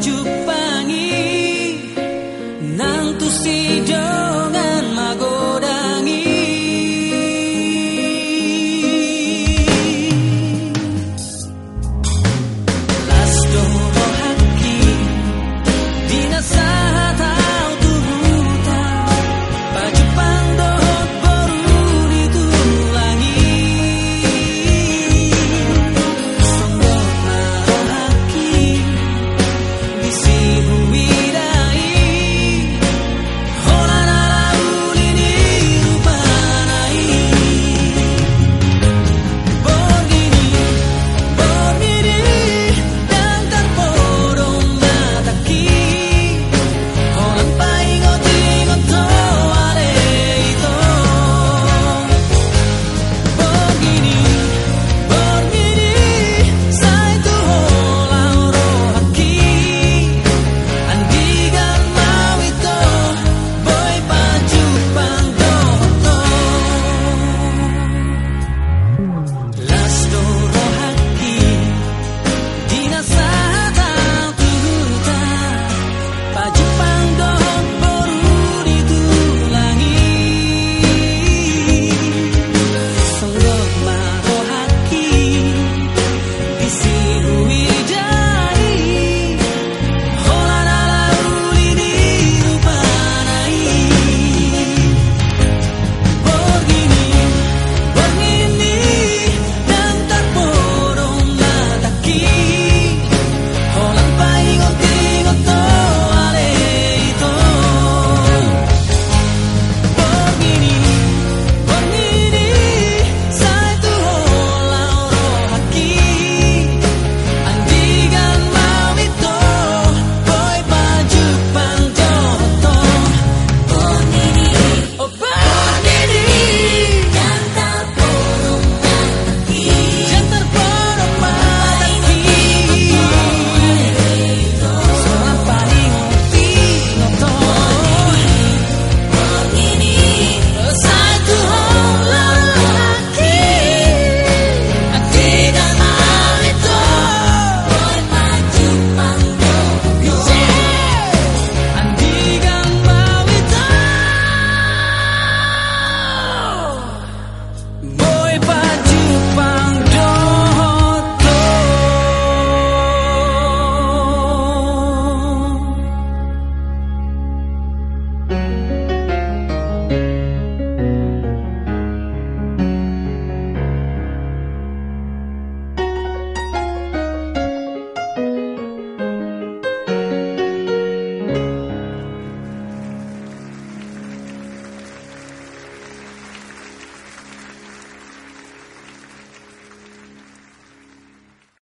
so